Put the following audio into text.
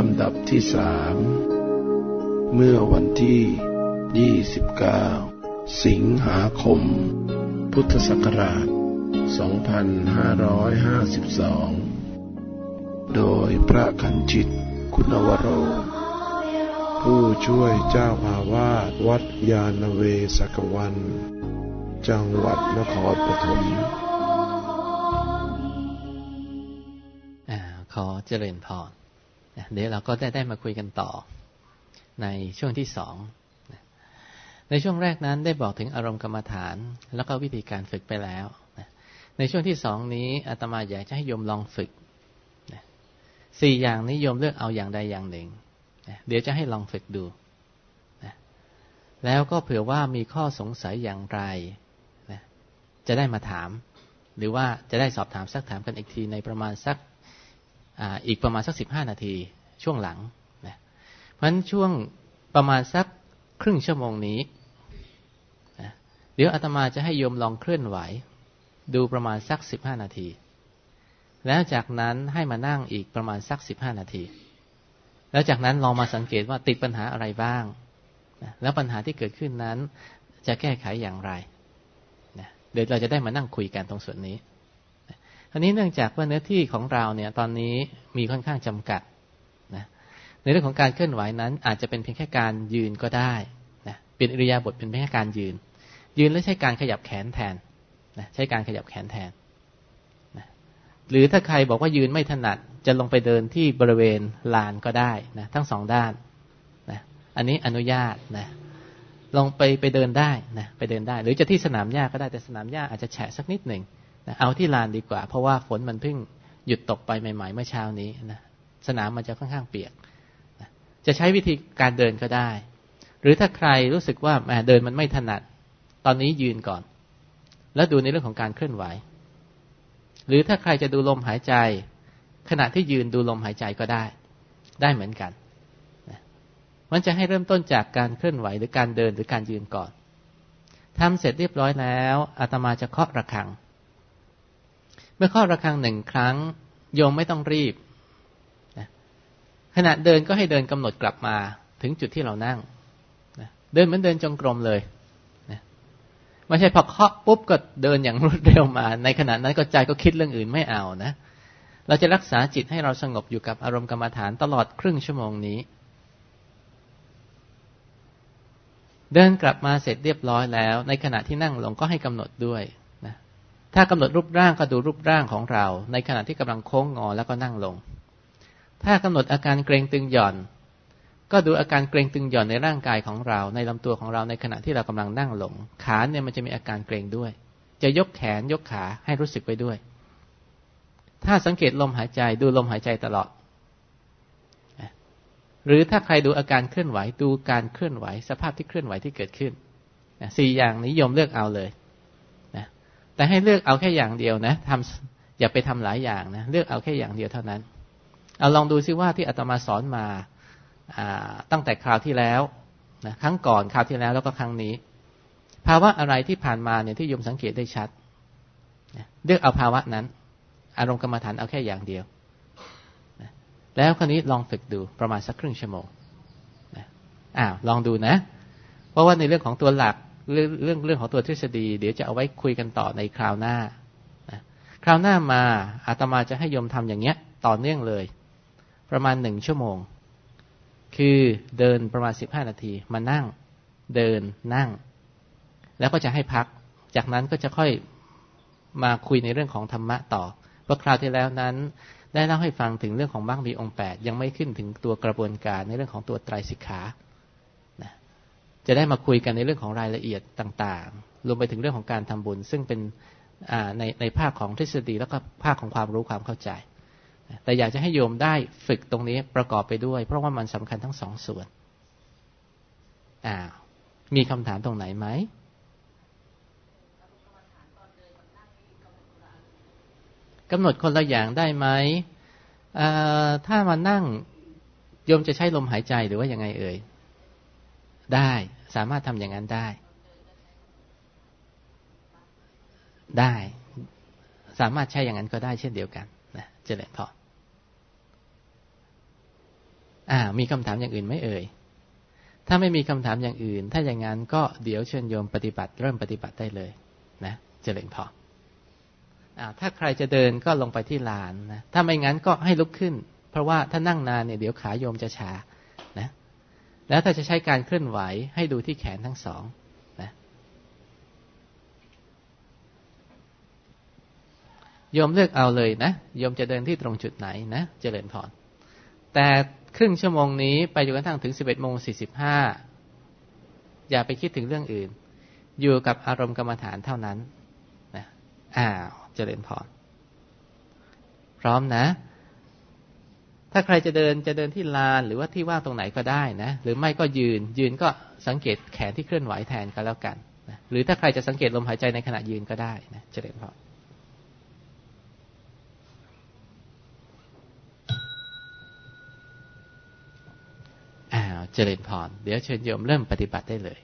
ลำดับที่สามเมื่อวันที่ 29 สิงหาคม พุทธศักราช 2552 โดยพระขันจิตคุณวโร ผู้ช่วยเจ้าอาวาสวัดยาณเวศกวัน จังหวัดนครปฐมอาขอเจริญพร เดี๋ยวเราก็ได้ได้มาคุยกันต่อในช่วงที่สอง ในช่วงแรกนั้นได้บอกถึงอารมณ์กรรมฐาน แล้วก็วิธีการฝึกไปแล้ว ในช่วงที่สองนี้อาตมาอยากจะให้โยมลองฝึกสี่อย่างนี้โยมเลือกเอาอย่างใดอย่างหนึ่ง เดี๋ยวจะให้ลองฝึกดู แล้วก็เผื่อว่ามีข้อสงสัยอย่างไร จะได้มาถาม หรือว่าจะได้สอบถามสักถามกันอีกทีในประมาณสัก อีกประมาณสักสิบห้านาทีช่วงหลังนะเพราะฉะนั้นช่วงประมาณสักครึ่งชั่วโมงนี้นะเดี๋ยวอาตมาจะให้โยมลองเคลื่อนไหว ดูประมาณสักสิบห้านาที แล้วจากนั้นให้มานั่งอีกประมาณสักสิบห้านาที แล้วจากนั้นลองมาสังเกตว่าติดปัญหาอะไรบ้างนะแล้วปัญหาที่เกิดขึ้นนั้นจะแก้ไขอย่างไรนะเดี๋ยวเราจะได้มานั่งคุยกันตรงส่วนนี้ ทีนี้เนื่องจากว่าเนื้อที่ของเราเนี่ยตอนนี้มีค่อนข้างจำกัดนะในเรื่องของการเคลื่อนไหวนั้น อาจจะเป็นเพียงแค่การยืนก็ได้นะเป็นอิริยาบถเป็นเพียงแค่การยืน ยืนแล้วใช้การขยับแขนแทนนะใช้การขยับแขนแทนนะหรือถ้าใครบอกว่ายืนไม่ถนัดจะลงไปเดินที่บริเวณลานก็ได้นะทั้งสองด้านนะอันนี้อนุญาตนะลงไปไปเดินได้นะไปเดินได้ หรือจะที่สนามหญ้าก็ได้แต่สนามหญ้าอาจจะแฉะสักนิดหนึ่ง เอาที่ลานดีกว่า เพราะว่าฝนมันเพิ่งหยุดตกไปใหม่ ๆ เมื่อเช้านี้นะสนามมันจะค่อนข้างเปียกนะจะใช้วิธีการเดินก็ได้ หรือถ้าใครรู้สึกว่าแหมเดินมันไม่ถนัด ตอนนี้ยืนก่อน แล้วดูในเรื่องของการเคลื่อนไหว หรือถ้าใครจะดูลมหายใจ ขณะที่ยืนดูลมหายใจก็ได้ ได้เหมือนกันนะมันจะให้เริ่มต้นจากการเคลื่อนไหวหรือการเดินหรือการยืนก่อนทำเสร็จเรียบร้อยแล้วอาตมาจะเคาะระฆัง เมื่อข้อระฆังหนึ่งครั้ง โยมไม่ต้องรีบนะขณะเดินก็ให้เดินกำหนดกลับมาถึงจุดที่เรานั่งนะเดินเหมือนเดินจงกรมเลยนะไม่ใช่พอเคาะปุ๊บก็เดินอย่างรวดเร็วมา ในขณะนั้นก็ใจก็คิดเรื่องอื่นไม่เอานะ เราจะรักษาจิตให้เราสงบอยู่กับอารมณ์กรรมฐานตลอดครึ่งชั่วโมงนี้เดินกลับมาเสร็จเรียบร้อยแล้ว ในขณะที่นั่งลงก็ให้กำหนดด้วย ถ้ากำหนดรูปร่างก็ดูรูปร่างของเรา ในขณะที่กำลังโค้งงอแล้วก็นั่งลง ถ้ากำหนดอาการเกรงตึงหย่อน ก็ดูอาการเกรงตึงหย่อนในร่างกายของเรา ในลำตัวของเราในขณะที่เรากำลังนั่งลง ขาเนี่ยมันจะมีอาการเกรงด้วย จะยกแขนยกขาให้รู้สึกไปด้วย ถ้าสังเกตลมหายใจดูลมหายใจตลอด หรือถ้าใครดูอาการเคลื่อนไหวดูการเคลื่อนไหว สภาพที่เคลื่อนไหวที่เกิดขึ้นสี่อย่างนี้ยมเลือกเอาเลย แต่ให้เลือกเอาแค่อย่างเดียวนะทำอย่าไปทำหลายอย่างนะเลือกเอาแค่อย่างเดียวเท่านั้น เอาลองดูซิว่าที่อาตมาสอนมาตั้งแต่คราวที่แล้วนะครั้งก่อนคราวที่แล้วแล้วก็ครั้งนี้ ภาวะอะไรที่ผ่านมาเนี่ยที่โยมสังเกตได้ชัดเลือกเอาภาวะนั้น อารมณ์กรรมฐานเอาแค่อย่างเดียวแล้วคราวนี้ลองฝึกดูประมาณสักครึ่งชั่วโมงอ้าวลองดูนะ เพราะว่าในเรื่องของตัวหลัก เรื่องเรื่องเรื่องของตัวทฤษฎี เดี๋ยวจะเอาไว้คุยกันต่อในคราวหน้านะคราวหน้ามาอาตมาจะให้โยมทำอย่างเงี้ย ต่อเนื่องเลย ประมาณหนึ่งชั่วโมง คือเดินประมาณสิบห้านาที มานั่ง เดินนั่ง แล้วก็จะให้พัก จากนั้นก็จะค่อยมาคุยในเรื่องของธรรมะต่อเพราะคราวที่แล้วนั้นได้เล่าให้ฟังถึงเรื่องของบ้างมีองค์แปดยังไม่ขึ้นถึงตัวกระบวนการในเรื่องของตัวไตรสิกขา จะได้มาคุยกันในเรื่องของรายละเอียดต่างๆ รวมไปถึงเรื่องของการทำบุญ ซึ่งเป็นในในภาคของทฤษฎีแล้วก็ภาคของความรู้ความเข้าใจ แต่อยากจะให้โยมได้ฝึกตรงนี้ประกอบไปด้วย เพราะว่ามันสำคัญทั้งสองส่วนอ้ามีคำถามตรงไหนไหมกำหนดคนละอย่างได้ไหม ถ้ามานั่งโยมจะใช้ลมหายใจหรือว่ายังไงเอ่ย ได้ สามารถทำอย่างนั้นได้ ได้ สามารถใช้อย่างนั้นก็ได้เช่นเดียวกันนะเจริญพรอ่า มีคำถามอย่างอื่นไหมเอ่ย ถ้าไม่มีคำถามอย่างอื่น ถ้าอย่างนั้นก็เดี๋ยวเชิญโยมปฏิบัติ เริ่มปฏิบัติได้เลย นะเจริญพออ่าถ้าใครจะเดินก็ลงไปที่ลานนะถ้าไม่งั้นก็ให้ลุกขึ้น เพราะว่าถ้านั่งนานเนี่ยเดี๋ยวขาโยมจะชานะ แล้วถ้าจะใช้การเคลื่อนไหวให้ดูที่แขนทั้งสองโยมเลือกเอาเลยนะโยมจะเดินที่ตรงจุดไหนนะเจริญพรแต่ครึ่งชั่วโมงนี้ไปจนกระทั่งถึงสิบเอ็ดโมงสี่สิบห้าอย่าไปคิดถึงเรื่องอื่น อยู่กับอารมณ์กรรมฐานเท่านั้นนะอ้าวเจริญพรพร้อมนะ ถ้าใครจะเดินจะเดินที่ลานหรือว่าที่ว่างตรงไหนก็ได้นะ หรือไม่ก็ยืน ยืนก็สังเกตแขนที่เคลื่อนไหวแทนก็แล้วกันนะหรือถ้าใครจะสังเกตลมหายใจในขณะยืนก็ได้นะเจริญพรอ่าเจริญพรเดี๋ยวเชิญโยมเริ่มปฏิบัติได้เลย